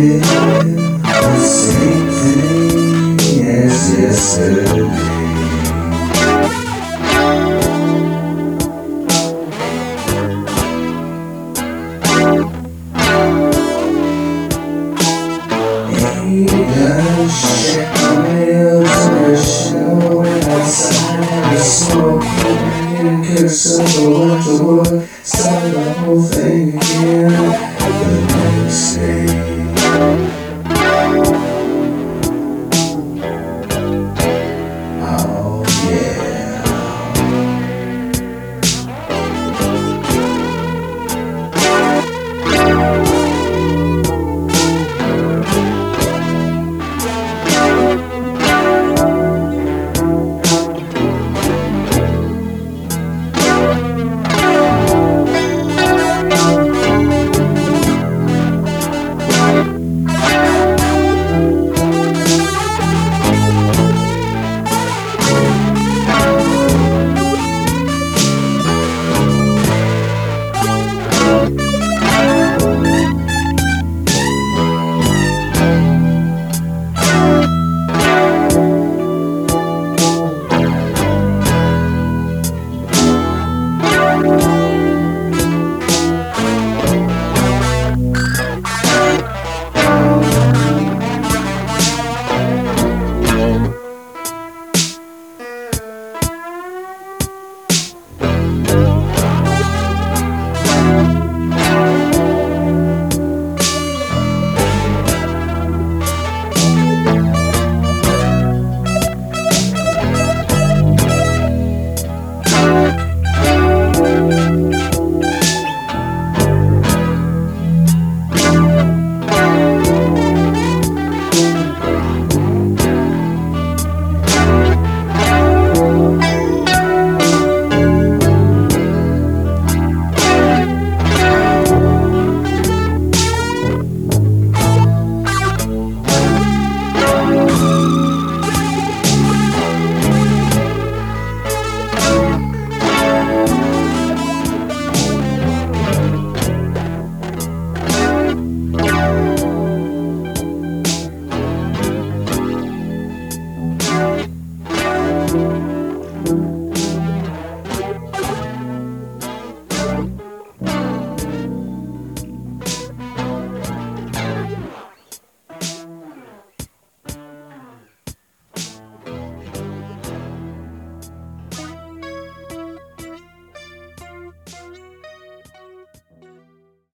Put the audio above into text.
the same thing as yesterday. Cause I don't want to work, start the whole thing again the next day. Thank you.